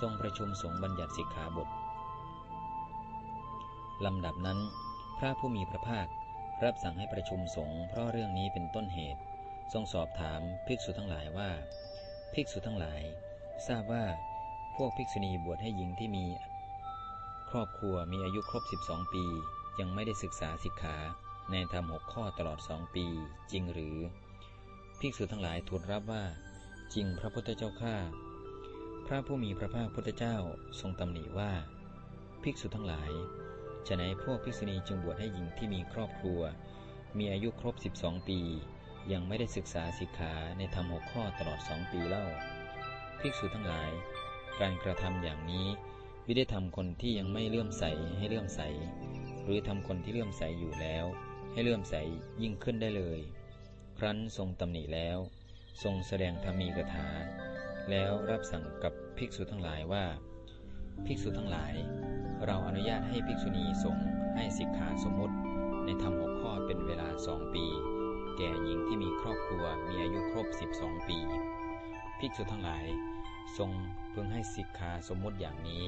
ทรงประชุมสงฆ์บัญญัติสิกขาบทลำดับนั้น พระผู้มีพระภาครับสั่งให้ประชุมสงฆ์เพราะเรื่องนี้เป็นต้นเหตุ ทรงสอบถามภิกษุทั้งหลายว่า ภิกษุทั้งหลาย ทราบว่า พวกภิกษุณีบวชให้หญิงที่มี ครอบครัวมีอายุครบ 12 ปี ยังไม่ได้ศึกษาสิกขาในธรรมหกข้อตลอดสองปี จริงหรือ ภิกษุทั้งหลายทูลรับว่า จริงพระพุทธเจ้าข้า พระผู้มีพระภาคพุทธเจ้าทรงตำหนิว่า ภิกษุทั้งหลายฉะไหนพวกภิกษุณีจึงบวชให้หญิงที่มีครอบครัว มีอายุครบ 12 ปี ยังไม่ได้ศึกษาสิกขาในธรรมหกข้อตลอดสองปีเล่า ภิกษุทั้งหลาย การกระทำอย่างนี้ไม่ได้ทำคนที่ยังไม่เลื่อมใสให้เลื่อมใส หรือทำคนที่เลื่อมใสอยู่แล้ว ให้เลื่อมใสยิ่งขึ้นได้เลย ครั้นทรงตำหนิแล้ว ทรงแสดงธรรมีกถา แล้วรับสั่งกับภิกษุทั้งหลายว่า ภิกษุทั้งหลาย เราอนุญาตให้ภิกษุณีสงฆ์ให้สิกขาสมมติ ในธรรมหกข้อเป็นเวลาสองปี แก่หญิงที่มีครอบครัวมีอายุครบ 12 ปี ภิกษุทั้งหลาย ทรงพึงให้สิกขาสมมติอย่างนี้